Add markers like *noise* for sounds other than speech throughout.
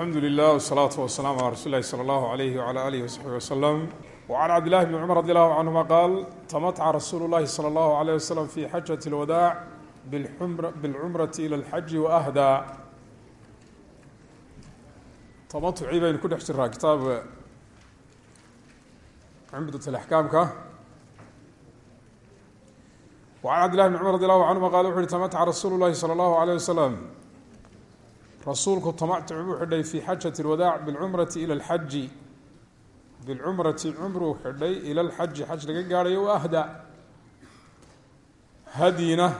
alxamdu lilah wsalaatu wasalaamu calaa rasuuli lahi sala allahu alayhi wala alihi wasaxbi wasalam wacan cabdillahi bni cumar radi allahu canhuma qaal tamatca rasuulu llahi sala allahu alayh wasalam fi xajati alwadaac bilcumrati ila alxaji waahdaa tamatucii baynu ku dhex jiraa kitaabka cumdat alaxkaamka wacan cabdillahi bni cumar radi allahu canhuma qala wuxu uhi tamatca rasuulu llahi sala allahu alayh wasalam rasuulku tamatuc buu xidhay fi xajati alwadaac bilcumrati ila alxaji. Bilcumrati cumruu xidhay ila alxaji xaj laga gaadhayo wa ahda. Hadyina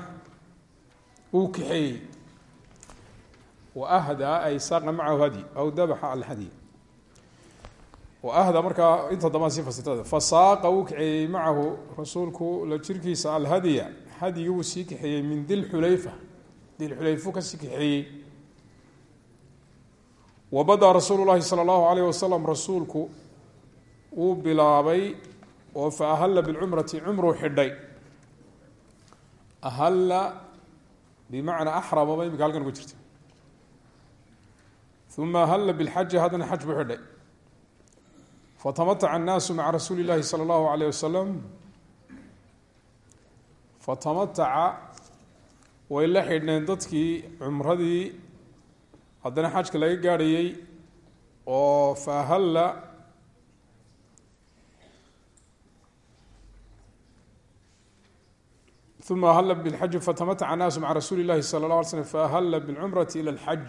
uu kaxeeyey. Wa ahdaa ay saaqa macahu hadi aw dabaxa alhadyi wa ahda markaa inta dambaan sii fasirtada fa saaqa uu kaxeeyey macahu rasuulku la jirkiisa alhadya hadyiga wuu sii kaxeeyey min dilxulayfa dilxulayfu ka sii kaxeeyey wabada rasuulu llahi sala allahu alayh wasalam rasuulku wuu bilaabay oo fa ahalla bilcumrati cumruu xidhay. Ahalla bimacnaa axramaba imika halkan uga jirta uma ahalla bilxaji haddana xaj buu xidhay. Fatamataca annaasu maca rasuuli llahi sala allahu alayh wasalam fatamataca way la xidhneen dadkii cumradii haddana xajka laga gaadhayey oo fa ahalla uma ahalla bilxaji fatamataca annaasu maca rasuuli llahi sala la alay slm faahalla bilcumrati ila alxaj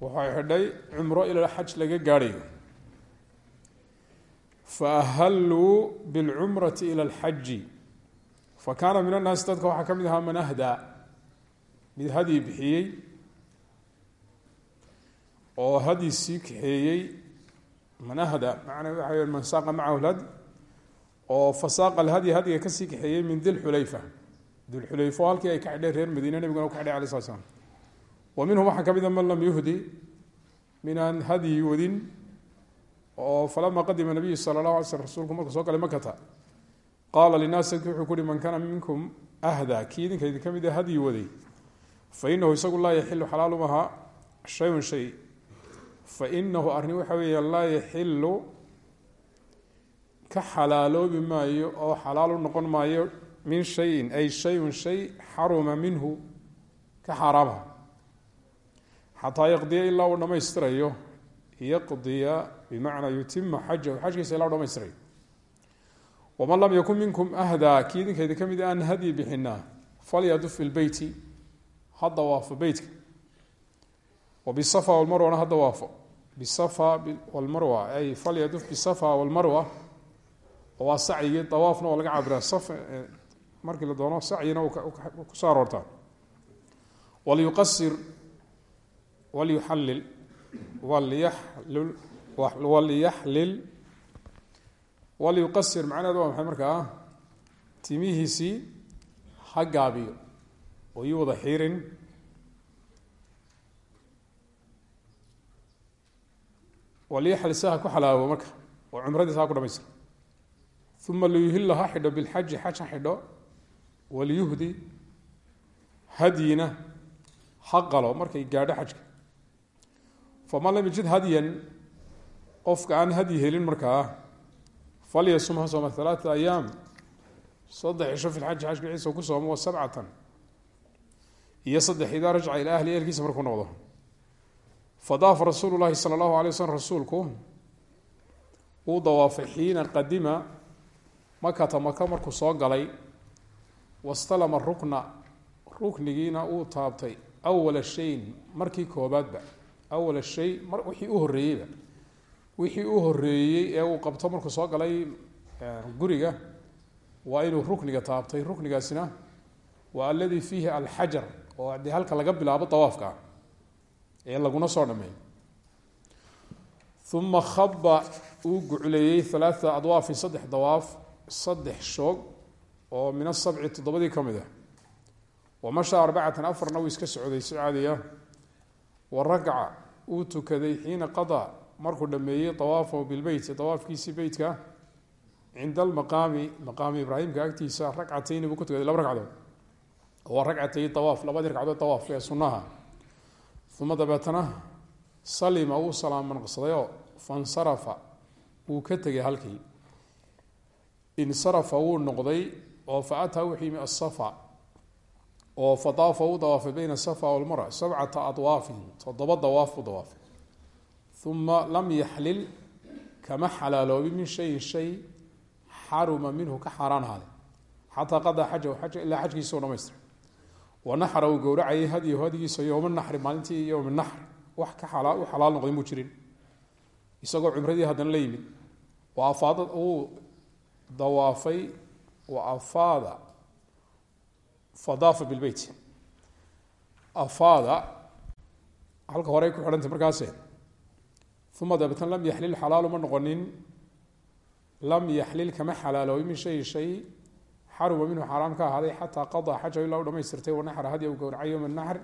waxay xidhay cumro ila xaj laga gaadhayo. Faahalluu bilcumrati ila alxaji fa kaana min annaasi dadka waxaa ka mid ahaa man ahdaa mid hadyi bixiyey oo hadyi sii kaxeeyey man ahda macnaa waxa w man saaqa macahu lhady oo fasaaqa alhadyi hadyiga ka sii kaxeeyey min dilxulayfa dilxulayfo halkii ay ka xidheen reer madiine nebiguna ka xidhay alay slat slam wa minhum waxaa ka a man lam yuhdi min aan hadyi wadin oo falama qadima nabiyu sala alay slm rasuulku markuu soo galay makata qaala linaasi dadki ku man kaana minkum ahda kii idinka idinka mid a hadyi waday fa inahu isagu laa yaxilu xalaalumaha shayun shay fainahu arrin waxa weeya laa yaxilu ka xalaaloobi maayo oo xalaal u noqon maayo min shayin ay shayun shay xaruma minhu ka xaaraama xataa yaqdiya ilaa uu dhammaystirayo yaqdiya bimacnaa yutima xajahu xajkiisa ilaa u dhamaystirayo waman lam yakun minkum ahdaa kii idinkeeda ka mid aan hadyi bixinaa falyaduf fi lbeyti hadda beytka wbisafa walmarwana hadda waafo bisafa walmarwa ay falyaduf bisafa walmarwa waa sacyigii dawaafna waa laga cabiraa markii la doono sacyina ku soo aroortaa walyuqasir walyuxallil walyaxlil walyuqasir macnaheedu waa maxay markaa timihiisii ha gaabiyo oo ii wada xiirin walyaxlis ha ku xalaawo marka. Oo cumradiisa ha ku dhamaystiro uma liyuhila ha xidho bilxaji xaj ha xidho. Waliyuhdi hadyina ha qalo markay gaadho xajka. Faman lam yajid hadyan qofka aan hadyi helin markaa falyasum ha sooma alaata ayaam. Saddex cisho fi lxaji xajka ciisa ku soomo wa sabcatan. Iyo saddex idaa rajca ilaa ahli ehelkiisa markuu noqdo fadaafa rasuulu llahi sala allahu alay waslm rasuulku uu dawaafay xiina qadima makata maka markuu soo galay. Wastalama rukna ruknigiina uu taabtay awala shayin markii koobaadba. Awala shay wixii u horreeyeyba wixii u horreeyey ee uu qabto markuu soo galay guriga waa inuu rukniga taabtay. Ruknigaasina waa aladii fiihi alxajar oo dee halka laga bilaabo dawaafka ee laguna soo dhameeyo uma khaba uu gucleeyey alaaa adwaafin saddex dawaaf saddex shoog oo min asabci toddobadii ka mid ah. Wamasha arbacatan afarna uu iska socday si caadiya wa ragca uu tukaday xiina qadaa markuu dhameeyey dawaafahu bilbeyti dawaafkiisii beytka cinda almaqaami maqaami ibraahimka agtiisa ragcatayni buu ku tukaday laba ragcadood. Waa ragcatay dawaaf labadii ragcadood dawaafka ee sunnaha uma dabeetana salima wuu salaamo naqsadayoo fansarafa wuu ka tegay halkii. Insarafa wuu noqday oo fa ataa wuxuu yimi asafa oo fadaafa uu dawaafay bayna safa walmara sabcata adwaafin toddoba dawaaf buu dawaafay. Uma lam yaxlil kama xalaaloobin min shayin shay xaruma minhu ka xaaraan ahaaday xataa qadaa xajahu xaja ilaa xajkiisa u dhamaystira wanaxra uu gowracayay hadyahu hadyigiisa yowma naxri maalintii yowmi naxr wax ka u xalaal noqday muu jirin. Isagoo cumradii haddana la yimid. Wa afaada uu dawaafay wa afaada fadaafa bilbeyt afaada halka horey ku xidhantay markaase. Uma dabeetna lam yaxlil xalaalu ma noqonin. Lam yaxlil kama xalaaloobay min shayi shay xaruma minhu xaaraam ka ahaaday xataa qadaa xajahu ilaa u dhamaystirtay wanaxra hadya uu gowracay yowma naxr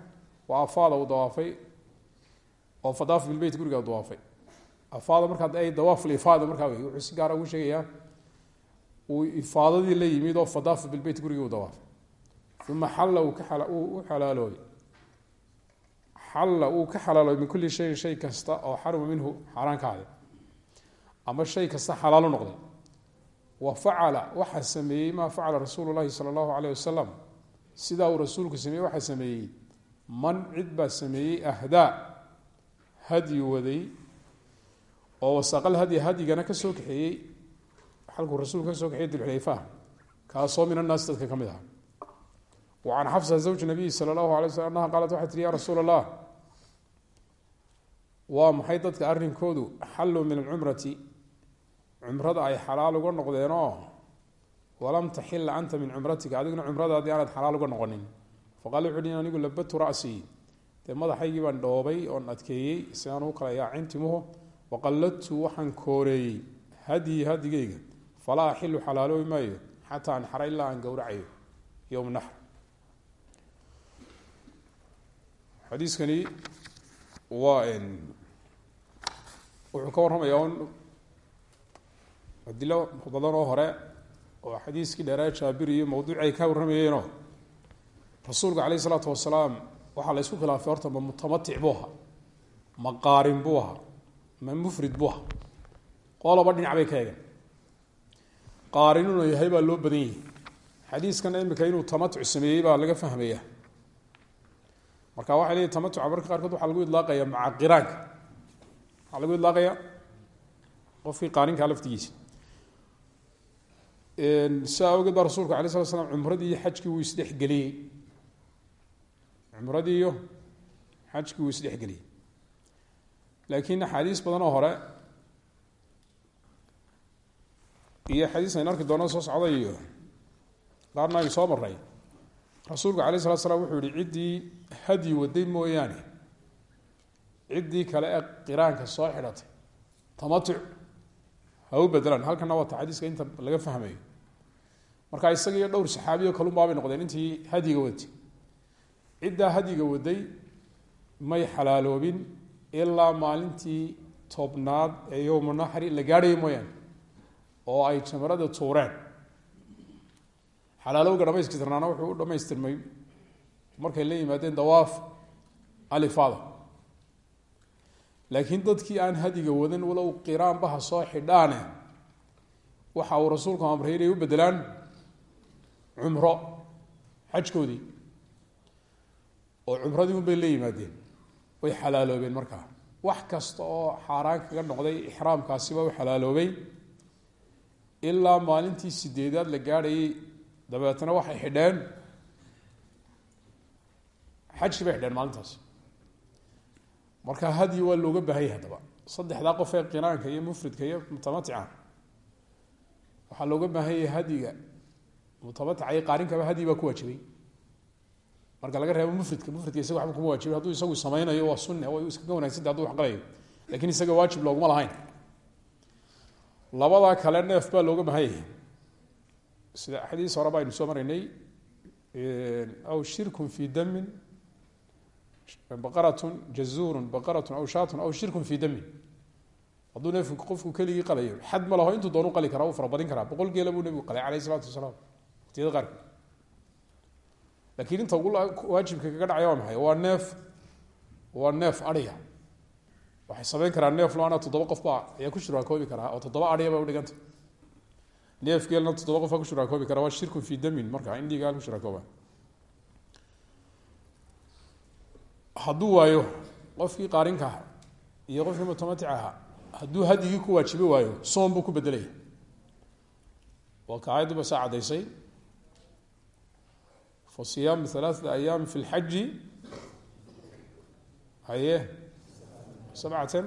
wa afaada uu dawaafay oo fadaafa bilbeyt guriga dawaafay. Afaada markaa ay dawaaful ifaada markaa wey wuxuu si gaara ugu sheegayaa uu ifaadadii la yimid oo fadaafa bilbeyt gurigii u dawaafay. Uma xalla uu ka u xalaaloobay xalla uu ka xalaaloobay min kulli shayin shay kasta oo wa facala waxaa sameeyey maa facala rasuulu llahi sala allahu alayh wasalam sidaa uu rasuulku sameeyey waxaa sameeyey. Man cid baa sameeyey ahdaa hadyi waday oo wasaqal hadyi hadyigana ka soo kaxeeyey. Xalkuu rasuulku ka soo kaxeeyey dilxulayfaha kaasoo min annaasi dadka ka mid aha wa can xafsa zawji nabiyi sala allahu alay slam annaha qaalat waxay tihi ya rasuula allah waa maxay dadka arrinkoodu xalluu min cumrada ay xalaal uga noqdeenoo walam taxila anta min cumratika adiguna cumradaadii aanad xalaal uga noqonin. Faqala wuxu hi anigu labatu rasii dee madaxaygii baan dhoobay oon adkeeyey si aan u kala yaacin timuhu waqalladtu waxaan kooreeyey hadyi hadigayga falaa axilu xalaaloobi maayo xataa anxara ilaa aan gowracayo yowm naxr xadiiskani waa wuxuu ka warramayaa un adilo badan oo hore oo xadiiskii dheeraa jaabir iyo mawduuci ay ka warramayeenoo rasuulka caleyh isalaatu wasalaam waxaa la ysku khilaafay horta ma mutamatic buu ma qaarin buu ahaa ma mufrid buu ahaa. Qolaba dhinac bay yahay baa loo badan yahay. Xadiiskana imika inuu tamatuc sameeyey baa laga fahmaya marka waxay leeyihiin tamatuca marka qaarkood waxaa lagu idlaaqaya maca qiraanka waxaa lagu idlaaqaya qofkii qaarinkaa laftigiisa sidaa awgeed baa rasuulku alay slat slam cumradii iyo xajkii wuu isdhexgeliyey cumradii iyo xajkii wuu isdhexgeliyey laakiin axaadiis badan oo hore iyo xadiis aynu arki doona soo socday iyo qaarna aynu soo maray rasuulku alayh salatu slam wuxuu yihi ciddii hadyi waday mooyaane ciddii kale ee qiraanka soo xidhatay tamatuc ha u bedelaan halkana waata xadiiska inta laga fahmayo marka isaga iyo dhowr saxaabiyo kalunbaabay noqdeen intii hadyiga waday. Ciddaa hadyiga waday may xalaaloobin ilaa maalintii tobnaad ee yowma naxri la gaadhayo mooyaane oo ay jamarada tuureen. Xalaalowga dhamaystirnaana wuxuu u dhamaystirmay markay la yimaadeen dawaaf alifada laakiin dadkii aan hadiga wadan walow qiraanbaha soo xidhaane waxa uu rasuulku amray inay u bedelaan cumro xajkoodii oo cumradii un bay la yimaadeen way xalaaloobeen markaa. Wax kasta oo xaaraan kaga noqday ixraamkaasiba u xalaaloobay ilaa maalintii sideedaad la gaadhayay dabeetna waxay xidheen xajkii bay xidheen maalintaas. Marka hadyi waa looga baahanya haddaba saddexdaa qof ee qiraanka iyo mufridka iyo mutamatica waxaa looga baahanyay hadyiga mutamatica iyo qaarinkaba hadyi baa ku waajibay. Marka laga reebo mufridka mufridka isaga waba kuma waajibay hadduu isagu samaynayo waa sunne way iskaga wanagsanta haduu wax qalayo laakiin isaga waajib looguma lahayn. Labadaa kale neef baa looga bahanyay sida xadiis hore ba aynu soo maraynay aw shirkun fi damin baqaratun jazuurun baqaratun aw shaatun aw shirkun fi damin hadduu neefku qofku keligii qalayo xad ma laho intuu doonu qali karaa uu farabadin karaa boqol geela buu nebigu qalay alayh isalaatu wasalaam waqtiyada qaarkood lakiin inta ugu waajibka kaga dhacaya waa maxay? Waa neef waa neef adhiga waxay samayn karaan neef loana toddoba qof baa ayaa ku shuraakoobi karaa oo toddoba adhiya bay udhiganta neef geelna toddoba qof baa ku shuraakoobi karaa waa shirkun fii damin marka in dhiigaa ku shuraakooba hadduu waayo qofkii qaarinka iyo qofkii mutamatic hadduu hadyigii ku waajibi waayo soom buu ku bedelaya waa ka aayadduba saa fa siyaamu halaaثata ayaami fi lxaji haye sabcatan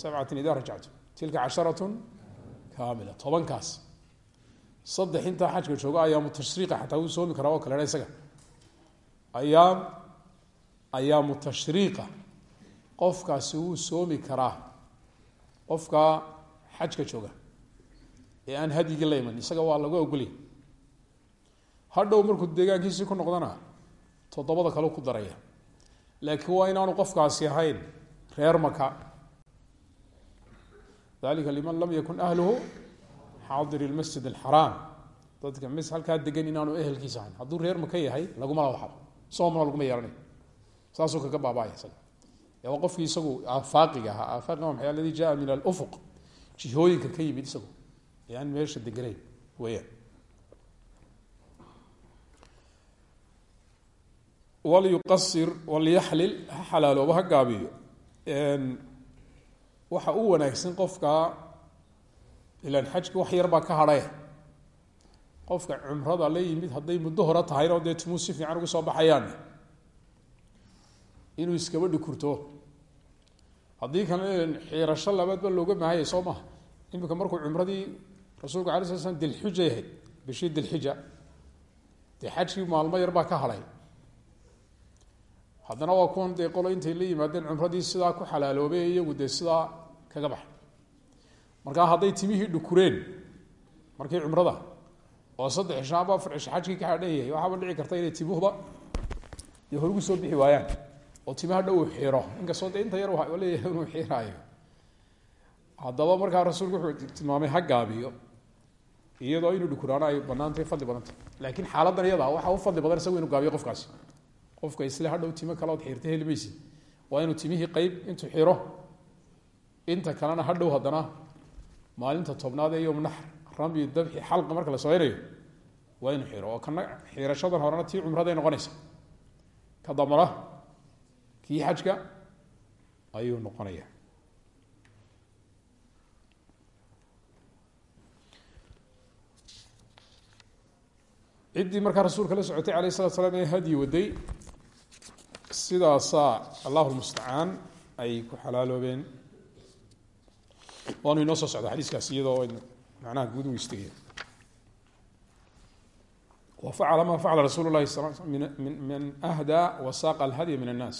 sabcatan idaa rajactum tilka casharatun kaamila tobankaas. Saddex intaa xajka joogo ayaamu tashriiqa xataa wuu soomi karaa oo kale isaga. Ayaam ayaamu tashriiqa. Qofkaasi wuu soomi karaa. Qofka xajka jooga ee aan hadyigii la iman isaga waa lagu ogolya hadhow markuu deegaankiisii ku noqdana toddobada kale ku daraya. Laakiin waa inaanu qofkaasi ahayn reer maka dalika liman lam yakun ahluhu xaadir lmasjid alxaraam dadka mis halkaa degan inaanu ehelkiisa ahayn. Hadduu reer maka yahay laguma lawaxabo soomna laguma yeehanay saasuu kaga baabaya isaga. Qofkii isagu aafaaqiga ahaa aafaaqiga maxay? Aladi jaa min alufuq. Jihooyinka ka yimid isagu. Ee aan meesha deganayn weeyaan walyuqasir walyaxlil ha xalaalooba ha gaabiyo. Waxa u wanaagsan qofka ilaan xajki wax yar baa ka hadhaye qofka cumrada la yimid hadday muddo hore tahayno dee timuu si fiican uga soo baxayaan. Inuu iskaba dhikurto haddii kale xiirasho labaadba looga baahanya soo maha imika markuu cumradii rasuulku ala sla slam dilxija yahayd bishii dilxija dee xajkii maalmo yar baa ka hadhay haddana waa kuwan dee qolo intay la yimaadeen cumradii sidaa ku xalaaloobay iyagu dee sidaa kaga baxay. Markaa hadday timihii dhukureen markii cumrada oo saddex cisho aba afar cisho ka hadhan yahay waxaaba karta inay timuhuba dee horgu soo bixi waayaan oo timaha dhow xiro. Inkastoo de inta yar leeyahay inuu xiraayo. Haddaba markaa rasuulku wuxuu tilmaamay ha iyadoo inuu dhukuraano ay fadli badantay. Laakiin xaaladan iyada waxaa u fadli badan isagu inuu gaabiyo qofkaasi qofka isle hadhow timo kaleod xirta heli maysid waa inuu timihii qeyb intuu xiro. Inta kalena hadhow haddana maalinta tobnaad ee yom naxr ramyi dabxi xalqa marka la sameynayo waa inuu xiro. Oo kana xirashadan horena tii cumraday noqonaysa. Ka dambana kii xajka ayuu noqonaya. Ciddii markaa rasuulka la socotay alayh salatu slam ee hadyi waday sidaasaa allahu lmustacaan ay ku xalaaloobeen. Waanu inoo soo socda xadiiskaas iyadoo macnaha guud u istagaya wa facala ma facala rasuulu lahi sal min ahda wasaaqa alhadya min annaas.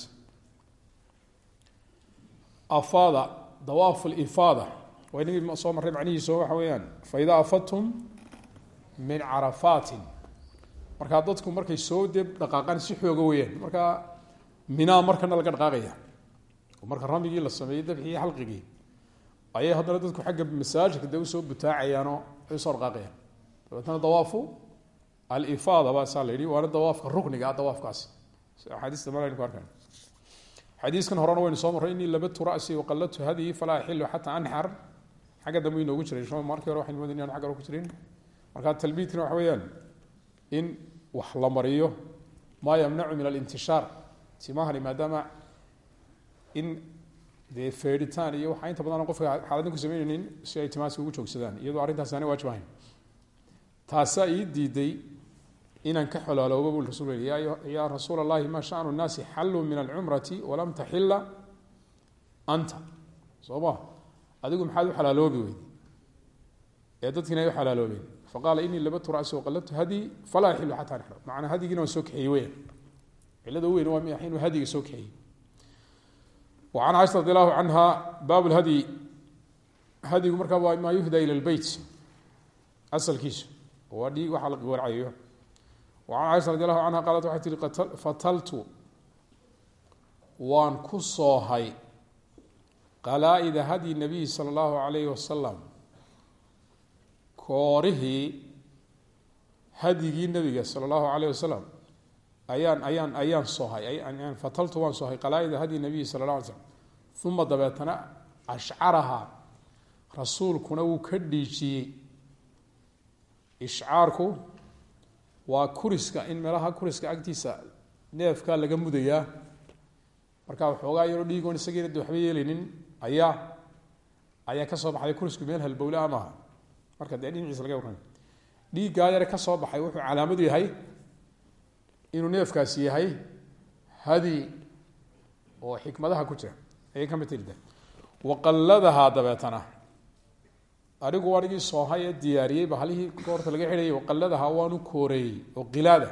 Afaada dawaaf lifaada waa inagii soo marray macnihiiso waxa weeyaan. Faida afadtum min carafaatin markaa dadku markay soo deb dhaqaaqaan si xooga weeyaan. Markaa minaa markana laga dhaqaaqaya oo marka ramigii la sameeyey dabxii xalqigii. Ayay haddana dadku xagga masaajidka dee u soo butaacayaanoo ay u soo dhaqaaqayaan dabeetna dawaafu alifaada baa saa la yidhi waana rukniga ah dawaafkaasi axaadiista mal aynu ku arkan xadiiskan horena waynu soo marray inii labadtu ra'si waqallatu hadiyi falaa axilu xataa anxar. Xagga dambe inoogu jiray markii hore waxaynu moodin xagga ku jirin. Marka talbiidkana waxa weeyaan in wax la mariyo maa yamnacu min alintishaar timahani maadaama in dee feedhitaan iyo waxaa inta badan qofka xaaladdan ku sameynaynin si ay timahaasi ugu joogsadaan iyadoo arrintaasi aanay waajib ahayn. Taasaa ii diiday inaan ka xolaaloobo buu rasul yhi yaa rasuula allahi ma shanu nnaasi xalluu min alcumrati walam taxila anta. Soo adigu maxaad u xalaaloobi weyd ee dadkiina ay u xalaaloobeen faqaala inii labadtu rasi waqallabtu hadyi falaa axilu xataa anxra macnaa hadyigiina waan soo kaxeeyey cilada weyn waa mia inuu hadyiga soo kaxeeyey wa can caiشha radi allahu canha baab lhadyi hadyigu markaa waa maa yuhda ila lbeyt asalkiisu. Waa dhiig waxaa la gowracayo wa can caiشha radi allahu canha qaalat waxay tihi fataltu waan ku soohay qalaa-ida hadyi nabiy sala allahu alayhi wasalam koorihii hadyigii nabiga sala allahu alayh wasalam ayaan ayaan ayaan soohay fataltu waan soohay qalaa-ida hadyi nabiyi sala la alay slam uma dabeetana ashcaraha rasuulkuna ka dhiijiyey. Ishcaarku waa kuriska in meelaha kuriska agtiisa neefka laga mudayaa marka waxoogaa yaroo dhiigoon isagiina de waxba yeelaynin ayaa ayaa ka soo baxday kurisku meel halbowle a maaha marka dee dhinaciisa laga warramay dhiiggaa yare ka soo baxay wuxuu calaamadu yahay inuu neefkaasi yahay hadi oo xikmadaha ku jira. Ayay ka mid tirida waqalladahaa dabeetana. Adigu anigii soohay ee diyaariyey bahalihii goorta laga xidhayay waqalladahaa waanu kooreeyey oo qilaada.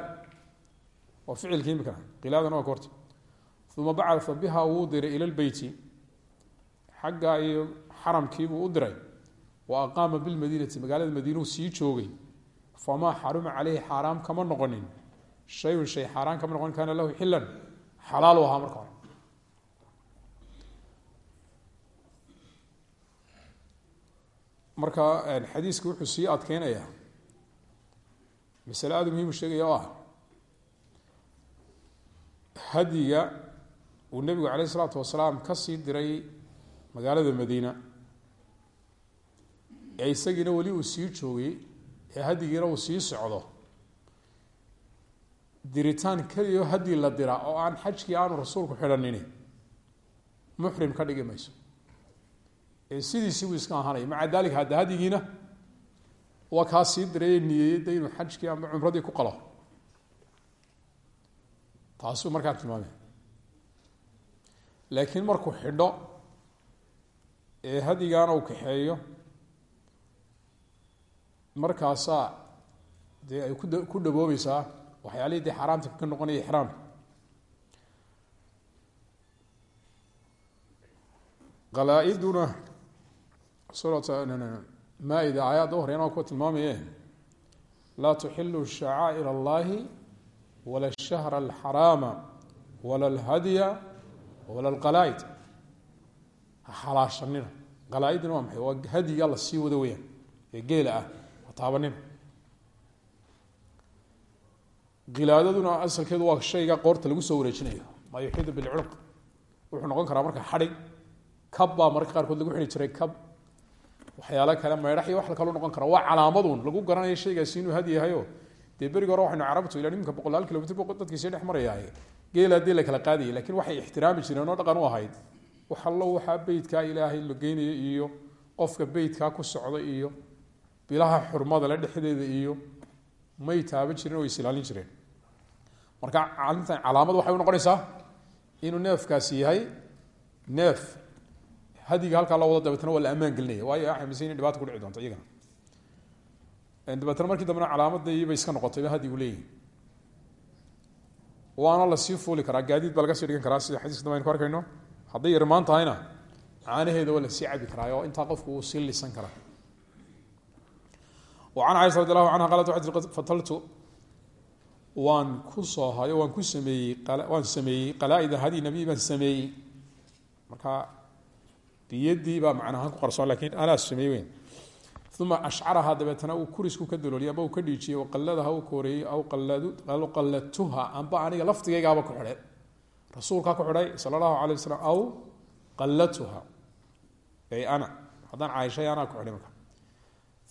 Waa ficilkii imikana qilaadana waa koorti uma bacaa biha wuu diray ila lbeyti xagga iyo xaramkiibuu u diray. Wa aqaama bilmadiinati magaalada madiinuhu sii joogay. Famaa xaruma caleyhi xaaraam kama noqonin shayun shay xaaraan kama noqonin kaana lahu xilan xalaal u ahaa marka hore marka xadiiska wuxuu sii adkeynayaa masale aada muhiimu sheegaya oo ah hadiga uu nebigu caleyh isalaatu wasalaam ka sii diray magaalada madiina ee isagiina weli uu sii joogay ee hadigiina uu sii socdo diritaan keliyo haddii la dira oo aan xajkii aanu rasuulku xidhanini muxrim ka dhigi mayso. Ee sidiisii buu iska ahaanaya. Maca dalika hadda hadigiina waa kaa sii dirayee niyeeyey de inuu xajkii ama cumradii ku qalo. Taasuu markaa tilmaamay. Laakiin markuu xidho ee hadigaana uu kaxeeyo markaasaa dee ay kuda ku dhaboobeysaa waxyaalihii dee xaaraamta ka noqonaya ixraamka. Qalaa-iduna maa-ida aayadda horeyn waa kuwa tilmaamaye laa tuxilu shacaa'ir allahi wala ashahra alxaraama wala alhadya wala alqalaa-id. Ha xalaashanina. Qalaa-idina waa maxay? Waa hadiga la sii weyaan ee geela ah taabanina khilaadaduna asalkeedu waa shayga qoorta lagu soo wareejinayo. Maa yuxiidu bilcunuq wuxuu noqon karaa marka xadhig. Kab baa mararka qaarkood lagu xidhi jiray kab. Waxyaalo kale meydhax iyo wax kaloo noqon kara. Waa calaamadun. Lagu garanayo shaygaasi inuu hadi yahayo dee berigi hore waxaynu carabtu ila iminka boqolaal kilomitr dadkiisi dhex marayay geela dee la kala qaadayay laakiin waxay ixtiraami jireen oo dhaqan u ahayd. Wax waxaa beytkaa ilaahay la geynayo iyo qofka beytkaa ku socda iyo bilaha xurmada le dhexdeeda iyo may taaban jiren oo is ilaalin jireen marka arintan calaamad waxay unoqonaysaa inuu neefkaasi yahay neef. Hadiga halkaa loo wado dabeetna waa la gelinaya waayo waxay mise inay dhibata kudhici doonto iyagana. Dabeetna markii dambena calaamadii bay iska noqotayba hadigu leeyihi waana la sii fuuli karaa gaadiid baa sii dhigan karaa sida xadiiska dambe ku arkayno. Hadday yarmaan tahayna caanaheeda waa la sii cabi karaa oo intaa qofku uu sii lisan karaa. An caiشha radi alahu anha qalat waxay tii waan ku soo hayo waan ku sameeyey waan sameeyey qalaa-ida hadi nabiy baan sameeyey. Marka biyadii baa macnahaan ku qarsoon laakiin anaa sameeyey weyn. Uma ashcarahaa dabeetana uu kurisku ka dalooliyay amba uu ka dhiijiyey waqalladaha uu kooreeyey aw qalladtuha amba aniga laftigaygaaba ku xidhay. Rasuulkaa ku xidhay sala allahu alay aw qalladtuha ay ana haddaan caaishay anaa ku xidhay marka.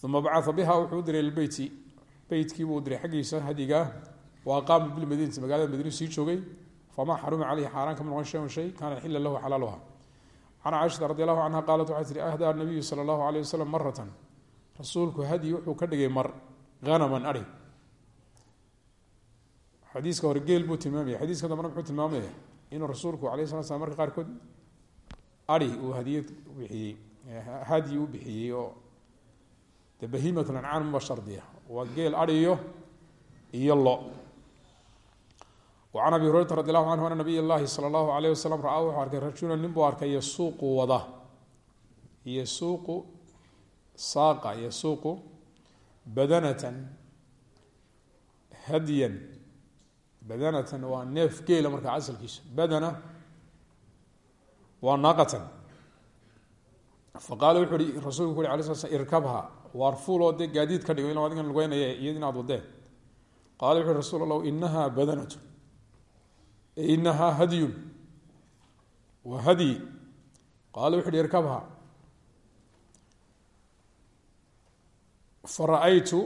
Uma bacaa biha wuxuu u diray lbeyti beytkiibuu diray xaggiisa hadigaa wa aqaama bilmadiinati magaalada madiinu sii joogay. Famaa xaruma caleyhi xaaraan kama noqon shayun shay kaana xila lahu xalaaluha. Can caaishata radi allahu canha qaalat waxay tihi ahdaa nabiyu sala allahu aleyh wasalam maratan rasuulku hadyi wuxuu ka dhigay mar hanaman ari. Xadiiska hore geel buu tilmaamaya. Xadiiska dambena muxuu tilmaamaya inuu rasuulku alayh sala slam marka qaarkood ari uu hadiyad bixiyey hadyi u bixiyey oo de lo an abi hurayrata radi allahu canhu ana nabiy llahi sala allahu alayh wasalam ra'aa wuxuu arkay rajulan nin buu arkay yasuuqu wada yasuuqu saaqa yasuuqu badanatan hadyan badanatan waa neef geela markaa asalkiisa badana waa naaqatan faqaala wuxu uhi rasulku ku uri ala sla sl irkabha waar fuuloo dee gaadiid ka dhigo ila adigan lugeynaya iyad badanatu inahaa hadyun waa hadyi qaala wuxu uhi irkabha. Fara-aytu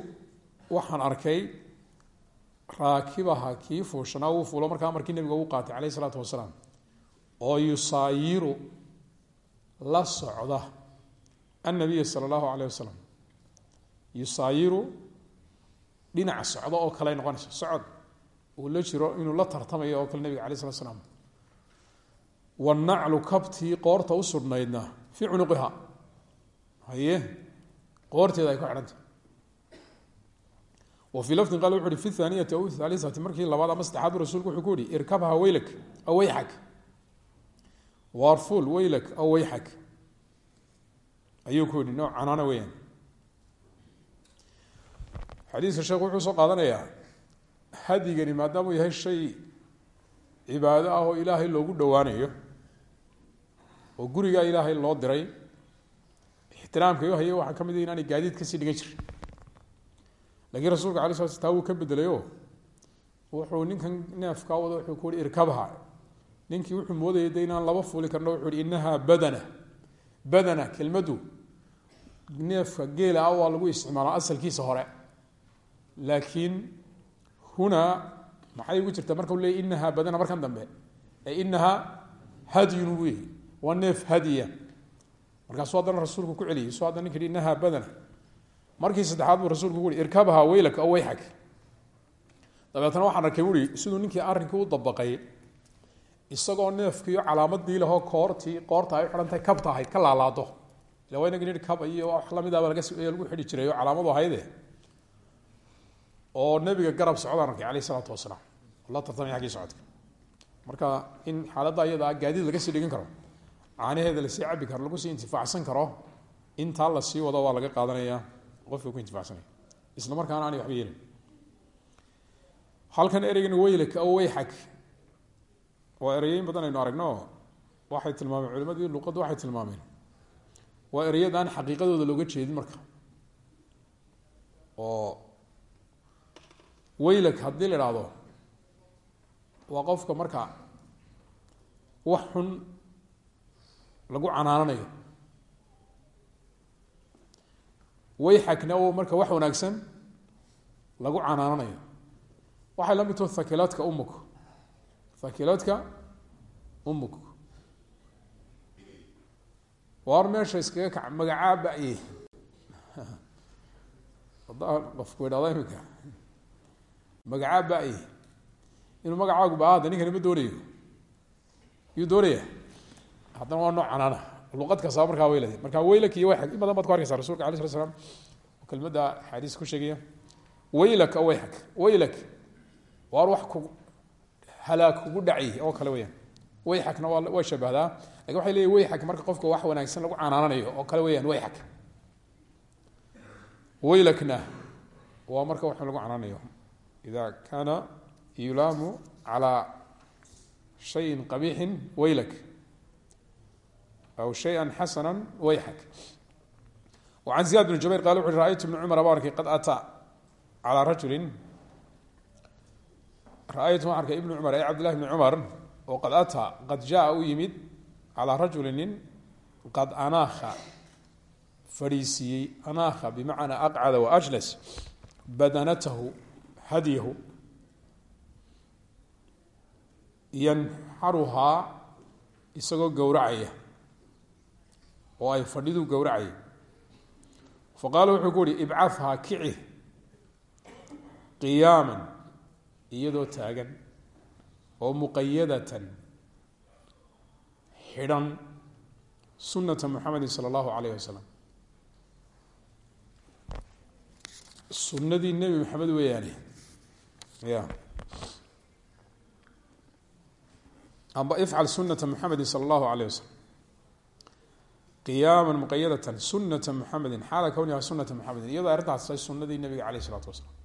waxaan arkay raakibaha kii fuushanaa uu fuulo markaa markii nabiga uu qaatay caleyh isalaatu wasalaam oo yusaayiru la socda annabiya sala allahu aleyh wasalam yusaayiru dhinaca socdo oo kale ay uu la jiro inuu la tartamayo oo kale nabiga alay slat slam wanaclu kabtii qoorta u sudhnaydna fii cunuqiha. Haye? Qoorteeda ay ku xidhantay wa fii lafdin qal wuxu fi thaaniyati aw haalisati markii labaad ama saddexaad bu rasulku wuxuu ku yihi irkabha weylak aw weyxak waarful weylak aw weyxak ayuu ku yihi nooc canaana weeyaan. Xadiiska wuxuu soo qaadanayaa hadigani maadaamuu yahay shay cibaado ah oo ilaahay loogu dhowaanayo oo gurigaa ilaahay loo diray ixtiraamka yo haye waxaa ka mid a inaanay gaadiid ka sii dhigan jirin. Lakiin rasuulka alay sla sl taa wuu ka bedelayo. Wuxuu ninkan neefkaa wada wuxuu ku yihi irkabha ninkii wuxuu moodayay de inaan laba fuuli karno wuxuu hi inaha badana badana kelmaddu neefka geela ah waa lagu isticmaala asalkiisa hore. Laakiin hunaa maxay ugu jirta? Marka u leey inaha badana markan dambe. Ee inaha hadyun ugu yihi waa neef hadiya markaasuu haddana rasuulku ku celiyay. Su haddana ninka hi inaha badana. Markii saddexaad buu rasulku ku uhi irkabha weylak aw weyxak dabeetna waxaan arkay ui siduu ninkii arrinkii u dabaqay isagoo neefkiiyo calaamadii lahoo koortii qoorta ay uxidhantahay kabta ahayd ka laalaado. Ila waa inagin i kab iyo wax lamidaba lagu xidhi jiray oo calaamadu ahayde oo nebiga garab socdaan arkay aleyh isalaatu wasalaam. La tartamay aggii socodka. Marka in xaaladda iyada gaadiid laga sii dhigin karo caanaheeda la sii cabi karo lagu sii intifaacsan karo intaa la sii wado waa laga qaadanaya qofka ku intifaacsanaya. Isla markaana aanay waxba yeelin. Halkan ereygan weylak aw weyxak waa ereyeyn badan aynu aragno. Waxay tilmaameen culimadii luqaddu waxay tilmaameen. Waa ereyad aan xaqiiqadooda looga jeedin marka. Oo weylak haddii la idhaahdo waa qofka marka wax xun lagu canaananayo. Weyxakna oo marka wax wanaagsan lagu canaananayo. Waxay la mid taho thakilaadka umuk thakilaadka umuk waar meesha iskaga kac magacaa ba-ye *laughs* qofku idhahda imika magacaa ba-ye inuu magacaagu ba hadda ninkani ma doonayo. Yuu doonaya haddana waa nooc canaana. Luqad kastaba markaa weylada marka weylak iyo in badan baad ku arkeysa rasulka alay slat slam oo kelmadda axaadiis ku sheegaya weylak aw weyxak weylak wax ku halaag kugu dhaci oo kale weyaan weyxakna waa waa shabahdaa. Lakin waxay leeyihiin weyxak marka qofka wax wanaagsan lagu canaananayo oo kale weyaan weyxak weylakna waa marka wax lagu canaanayo ida kaana yulaamu calaa shayin qabiixin weylak aw shayan xasana wayxak an ziyad bn jubayr qal wuxu raaytu ibn cumar ba arkay qad ataa calaa rajulin ra'aytu waan arkay ibnu cumar ay cabdillahi bni cumar oo qad ataa qad jaa u yimid calaa rajuli nin qad anaakha fadhiisiiyey anaakha bimacnaa aqcada waajlas badanatahu hadyahu yanxaruhaa isagoo gowracaya oo ay fadhidu gowracaya faqaala wuxuu ku uhi ibcadhaa kici. Qiyaaman iyadoo taagan. Oo muqayadatan xidhan sunata muxamedi sala allahu alayh wasalam sunnadii nebi maxamed weeyaane ya amba ifcal sunata muxamedi sala allahu alayh wasalam qiyaama muqayadatan sunata muxamedi xaala kowniha sunata muxamedin iyadoo arrintaas ay sunadii nebiga aleyh isalaatu wasalaam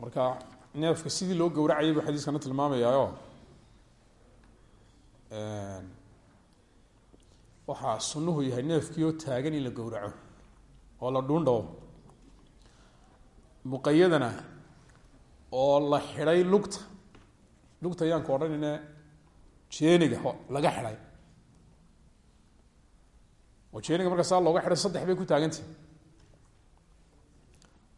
marka neefka sidii loo gowracayay buu xadiiskana tilmaamayaayo waxaa sunuhu yahay neefkiioo taagan in la gowraco oo la dhuundhabo muqayadana oo la xidhay lugta. Lugta ayaan ka odhanayne jeeniga laga xidhay oo jeeniga marka saa looga xidho saddex bay ku taagantahi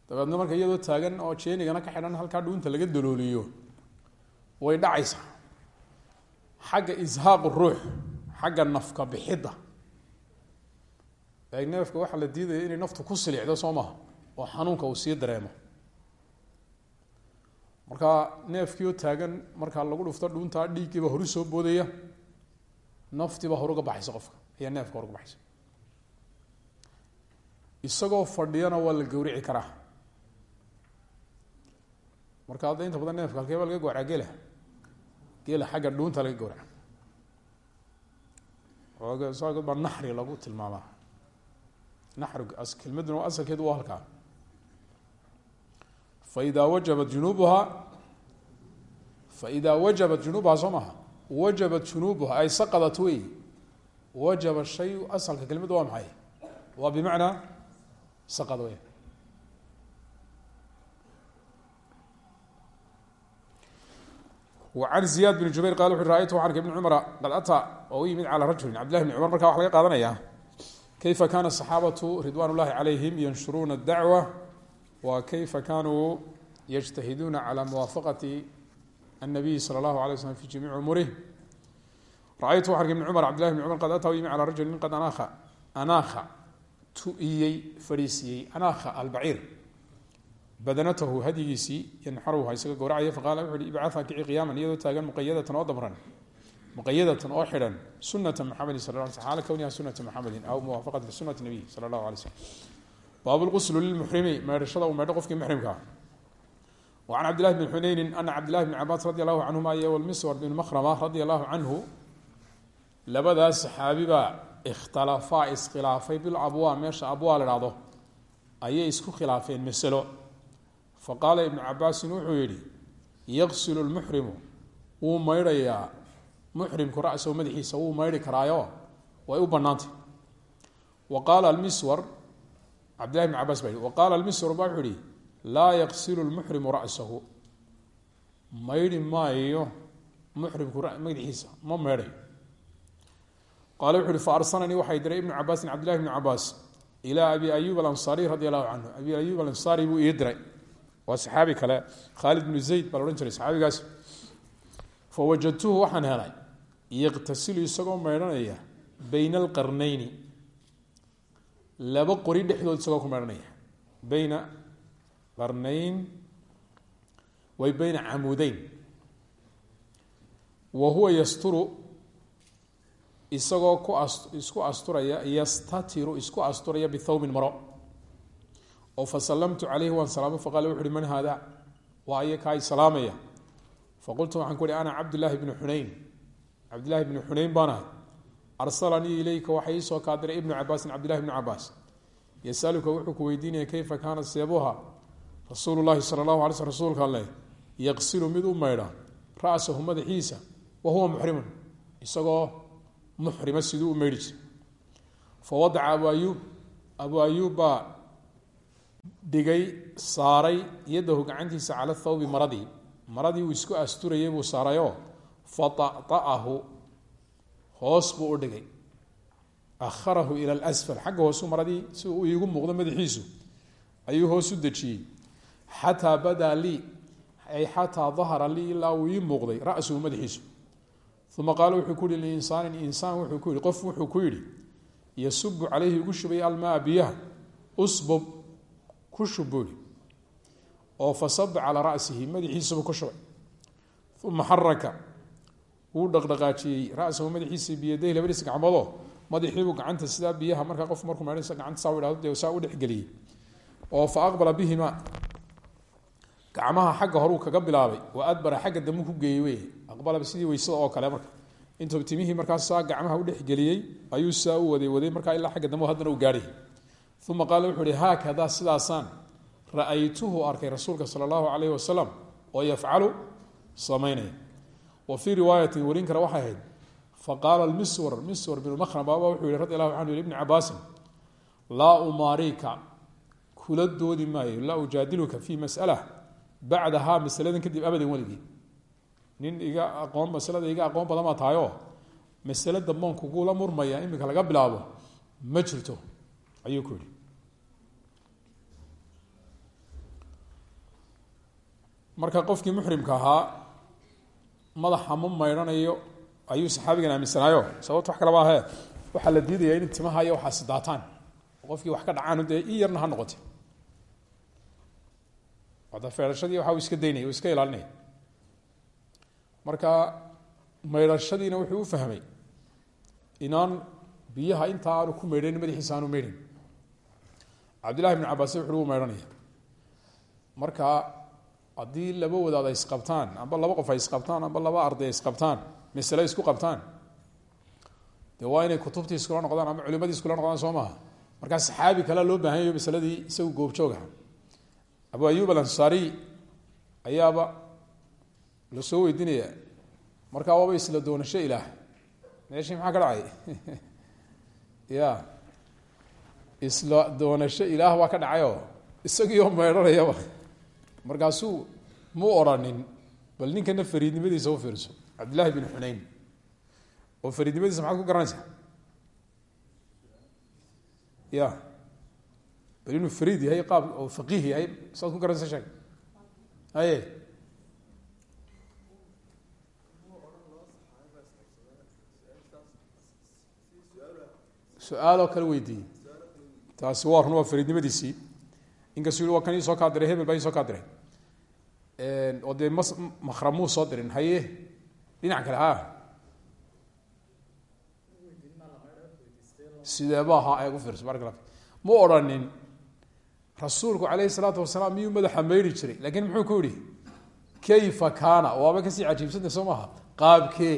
dabeedna marka iyadoo taagan oo jeenigana ka xidhan halkaa dhuunta laga dalooliyo way dhacaysaa. Xagga ishaaqu ruux xagga nafka bixidda. Ee neefka waxaa la diidaya inay naftu ku silicdo soo maha oo xanuunka uu sii dareemo. Marka neefkiioo taagan markaa lagu dhufto dhuuntaa dhiiggiiba horu soo boodaya naftiiba horuga baxaysa qofka ayaa neefka horuga baxaysa. Isagoo fadhiyana waa la gawrici karaa. Marka hadda inta badan neefka halkee baa laga gawracaa geela? Geela xagga dhuunta laga gawraca saagood baa naxri lagu tilmaamaa. Naxrig kelmaduna asalkeedu waa halkaa faida wajabat junuubuhaa faidaa wajabat junuubuhaa soo maaha wajabat junuubuha ay saqadat wey wajaba shayu asalka kelimada waa maxay waa bimacnaa saqad wey an ziyad bn jubayr qal u raaytu waxaan arkay ibn cumara qad ataa oo u yimid calaa rajulin cabdillahi bn cumar marka waxa laga qaadanayaa kayfa kana asaxaabatu ridwan ullahi calayhim yanshuruuna dacwa wa kayfa kanuu yجتahiduuna عalى muwaafaqaةi النabiyi slى الlaه عليه وsلم في جamيع umurih raأytu waxan arkay بن cمر cبd لله بن cمر qad أtىa u yimid calى rajuli nin qad anakha anakha tu'iyey fadhiisiyey anakha albacيir badanatahu hadyigiisii yanxaruha isaga gowracaya faqaala wuxu uhi ibcatha kici qiyaaman iyadoo taagan muqayadatan oo dabran muqayadatan oo xidhan sunata maxamedin sal l xaala kowniha sunata maxamedin aw muwaafaqat lisunati nabiy sala allahu alay slm baabu lquslu lilmuxrimi meedhashada uu meedho qofkii muxrimka can cabdillahi bni xuneynin ana cabdillahi bni cabaas radi allahu canhuma iyo walmiswar bn makhrama radia allahu canhu labadaas saxaabibaa ikhtalafaa iskhilaafay bilabwaa meesha abwaa la dhahdo ayay isku khilaafeen masalo. Faqaala ibnu cabaasin wuxuu yidhi yaqsilu lmuxrimu wuu maydhayaa muxrimku ra-sahu madaxiisa wuu maydhi karaayo way u banaantay wa qaala almiswar cabdillahi bn cabaas baa yihi wa qaala almiswar baa wuxuu yihi laa yaqsilu lmuxrimu ra'sahu. Maydhi maayo muxrimku madaxiisa ma maydhayo qaala wuxu uhi fa arsalanii waxay diray ibnu cabaasin cabdillahi bnu cabaas ilaa abi ayub alansaariy radi allahu canhu. Abi ayub alansaari buu ii diray. Waa saxaabi kale khaalid bnu zayd baa la odhan jiray saxaabigaas. Fa wajadtuhu waxaan helay yaqtasilu isagoo maydhanaya bayna alqarnayni laba qori dhexdood isagoo ku maydhanaya bayna qarnayn way bayna camuudeyn wa huwa yasturu isagoo ku as isku asturaya yastatiru isku asturaya bithawbin maro. Oo fasalamtu calayhi waan salaamo faqala wuxu uhi man haada? Waa aya salaamaya faqultu waxaan ku uhi ana cabdillaahi bnu xunayn. Cabdillahi bnu xunayn baan ahay arsalanii ilayka waxa iisoo kaa diray ibnu cabaasin cabdillahi bnu cabaas yasaluka wuxuu ku weydiinaya kayfa kaana seebuha rasuulu llahi sala allahu alay sl rasuulka alleh yaqsilu mid u maydha ra'sahu madaxiisa wa huwa muxrimun isagoo muxrima siduu u maydhi jira fa wadaca abu abu ayuub baa dhigay saaray yadahu gacantiisa cala thawbi maradii. Maradii uu isku asturayay buu saarayoo fata'ahu hoos buu u dhigay. Akharahu ila alasfal. Xagga hoosu maradii si uu iigu muuqdo madaxiisu. Ayuu hoos u dejiyey. Xataa badaa lii ay xataa dahara lii ilaa uu ii muuqday ra'suhu madaxiisu. Uma qaala wuxuu ku yihi liinsaanin insaan wuxuu ku yihi qof wuxuu ku yidhi yasubu calayhi ugu shubay almaa biyaha usbub ku shub oo fasaba calaa ra'sihi madaxiisabuu ku shubay. Uma xaraka wuu dhaqdhaqaajiyey. Rasahu madaxiisii biyadayh labadiisa gacmoodoo madaxiibuu gacanta sidaa biyaha markaa qof markuu meedhaysa gacanta saa u idhahdo dee saa u dhexgeliyey oo fa aqbala bihima gacmaha xagga horuu kaga bilaabay wa adbara xagga dambu ku geeyey wey aqbalaba sidii weysada oo kale marka. Intuu timihii markaas saa gacmaha u dhexgeliyey ayuu saa u waday waday markaa ilaa xagga dambu haddana u gaadhay. Uma qaala wuxuu uhi haakada sidaasaan ra'aytuhu arkay rasuulka sala allahu calayhi wasalam oo yafcalu samaynaya wa fii riwaayatin warin kale waxay ahayd faqaala miswar miswar binu makhrab baaba wuxuu yihi radi allahu canhu ibni cabaasin laa umaarika kula doodi maayo laa ujaadiluka fii mas'ala bacdahaa masaladan kadib abadan weligii. Nin iga aqoon masalada iga aqoon badan baa tahayoo masale damboon kugula murmaya iminka laga bilaabo marka qofkii muxrimka ahaa madaxa ma maydhanayo ayuu saxaabigan aaminsanaayo sababto wax kalaba ahee waxaa la diidaya in timaha iyo waxaasi daataan qofkii wax ka dhacaan dee in yarna ha noqote wada feedhashadii waxa uu iska daynaya uu iska ilaalinaya marka maydhashadiina wuxuu u fahmay inaan biyaha intaa aanu ku maydhayn madaxiisa aanu maydhayn cabdillahi bn cabaase wuxu u maydhanaya marka haddii laba wadaad ay isqabtaan amba laba qof ay isqabtaan amba laba arday ay isqabtaan masale isku qabtaan. Dee waa inay kutubtii noqdaan ama culimadii iskula noqdaan soo maaha. Markaa saxaabi kalea loo baahan yayo masaladii isagu goobjooga. Abu ayub alansaariy ayaaba la soo weydiinaya markaa waaba isla doonasho ilaah meeshii maxaa ka dhacay? *laughs* Ya isla doonasho ilaah baa ka dhacayoo? Isagiioo meydhanayaba markaasuu mu odrhanin bal ninkana fariidnimadiisa u fiirso. Cabdillahi bin xuneyn oo fariidnimadiisa maxaad ku garanaysaa ya bal inuu fariid yahay qaab oo faqiih yahay saad ku garanaysa sheeg. Haye. Su'aaloo kale weydiiyey. Taasi waa run waa fariidnimadiisii. Inkasuu yi waa kan iisoo kaa diray hebel baa iisoo kaa diray oo dee mas makramuu soo dirin haye? Dhinac kale ha sideeba ahaa eeg u fiirso? Barak la odrhanin rasuulku calayhi salaatu wasalaam miyuu madaxa maydhi jiray? Laakiin muxuu ku yihi kayfa kaana? Waaba ka sii cajiibsanta soo maaha? Qaabkee.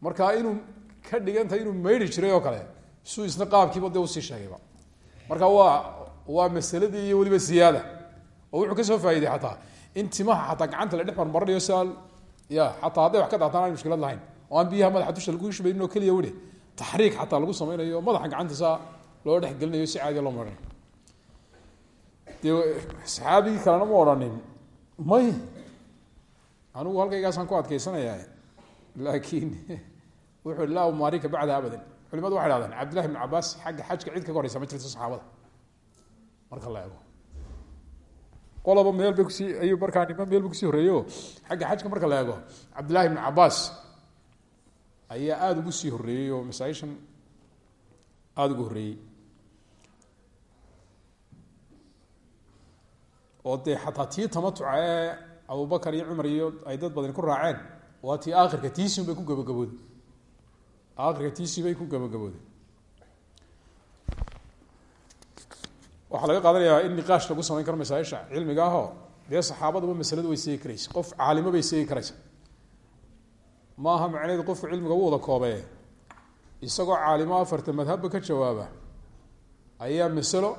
Marka inuu ka dhigantahay inuu maydhi jiray oo kale suu isna qaabkiiba dee u sii sheegayba marka waa waa masaladii iyo weliba siyaada. Oo wuxuu ka soo faa'iday xataa in timaha xataa gacanta la dhex marmarinayo si ya xataa hadday wax ka daataan aan mushkilad lahayn. Oo aan biyaha madaxa dusha lagu shubaynin oo keliya weli. Taxriik xataa lagu samaynayo madaxa gacantiisa loo dhex gelinayo si caadiya loo marinayo dee saxaabigii kalena ma odhanin may anigu halkaygaasaan ku adkeysanaya laakiin *laughs* wuxuu laa umaarika bacda abadan. Culimadu waxay hahdeen cabdillahi bn cabaas xagga xajka cid kaga horeysa ma jirto saxaabada. Marka la eego qolaba meel bay ku sii ayuu markaa nima meel ba ku sii horreeyo xagga xajka marka la eego cabdillahi bn cabaas ayaa aada ugu sii horreeyey oo masaaishan aada ugu horreeyey oo dee xataa tii tamatuca ee abubakar iyo cumar iyo ay dad badani ku raaceen waa tii aakhirka tiisin bay ku gabagabooday aakhirka tiisi bay ku gabagabooday waxaa laga qaadanayaa in niqaash lagu samayn karo masaaisha cilmiga ahoo dee saxaabaduba masaladu way seegi karaysa qof caalimo bay seegi karaysa. Ma aha macneheedu qofku cilmiga u wada koobee isagoo caalimo afarta madhabba ka jawaaba ayaa masalo.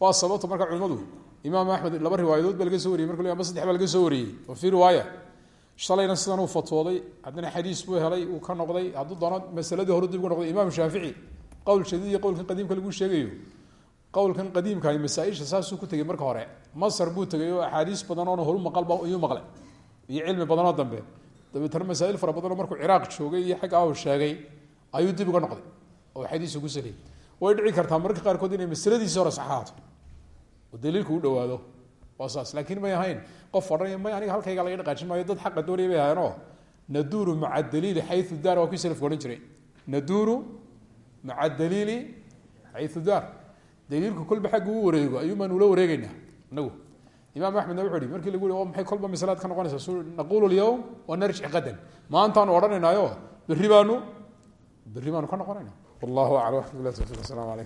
Waa sababta marka culimadu imaam axmed laba riwaayadood ba laga soo wariyey marka amba saddex baa laga soo wariyey. Oo fii riwaaya. Shalayna sidan uu fatwooday haddana xadiis buu helay uu ka noqday hadduu doono masaladii hore dib uga noqday imaam shaafici qowl shadiid iyo qowlkan qadiimka lagu sheegayo qowlkan qadiimkahi masaaisha saasuu ku tegey marka hore. Masar buu tegay oo axaadiis badan oona horu maqalba iyuu maqlay. Iyo cilmi badanoo dambe. Dabeetana masaail fara badanoo markuu ciraaq joogay iyo xagga ah sheegay ayuu dib uga noqday oo xadiis ugu saliyay way dhici kartaa mararka qaarkood inay masaladiisi hore saxaato oo daliilku u dhawaado waa saas. Laakiin may ahayn qof odhanaya may aniga halkayga laga dhaqaajin maayo dad xaqa doonaya bay ahaayeenoo naduuru maca daliili xayu daar waa kii salafku odhan jiray. Naduuru maca daliili xayu daar daliilku kolba xagga u wareego ayuun baan ula wareegeynaa inagu imaam axmedna wuxu hi markii lagu yihi maxay kolba masalaad ka noqonaysa? Su naqulu lyawm wa narjic qadan. Maantaanu odhanaynaayo berri baanu berri baanu ka noqonayna. Wallahu aclam waxmatulah tawfiq asalamu alaykum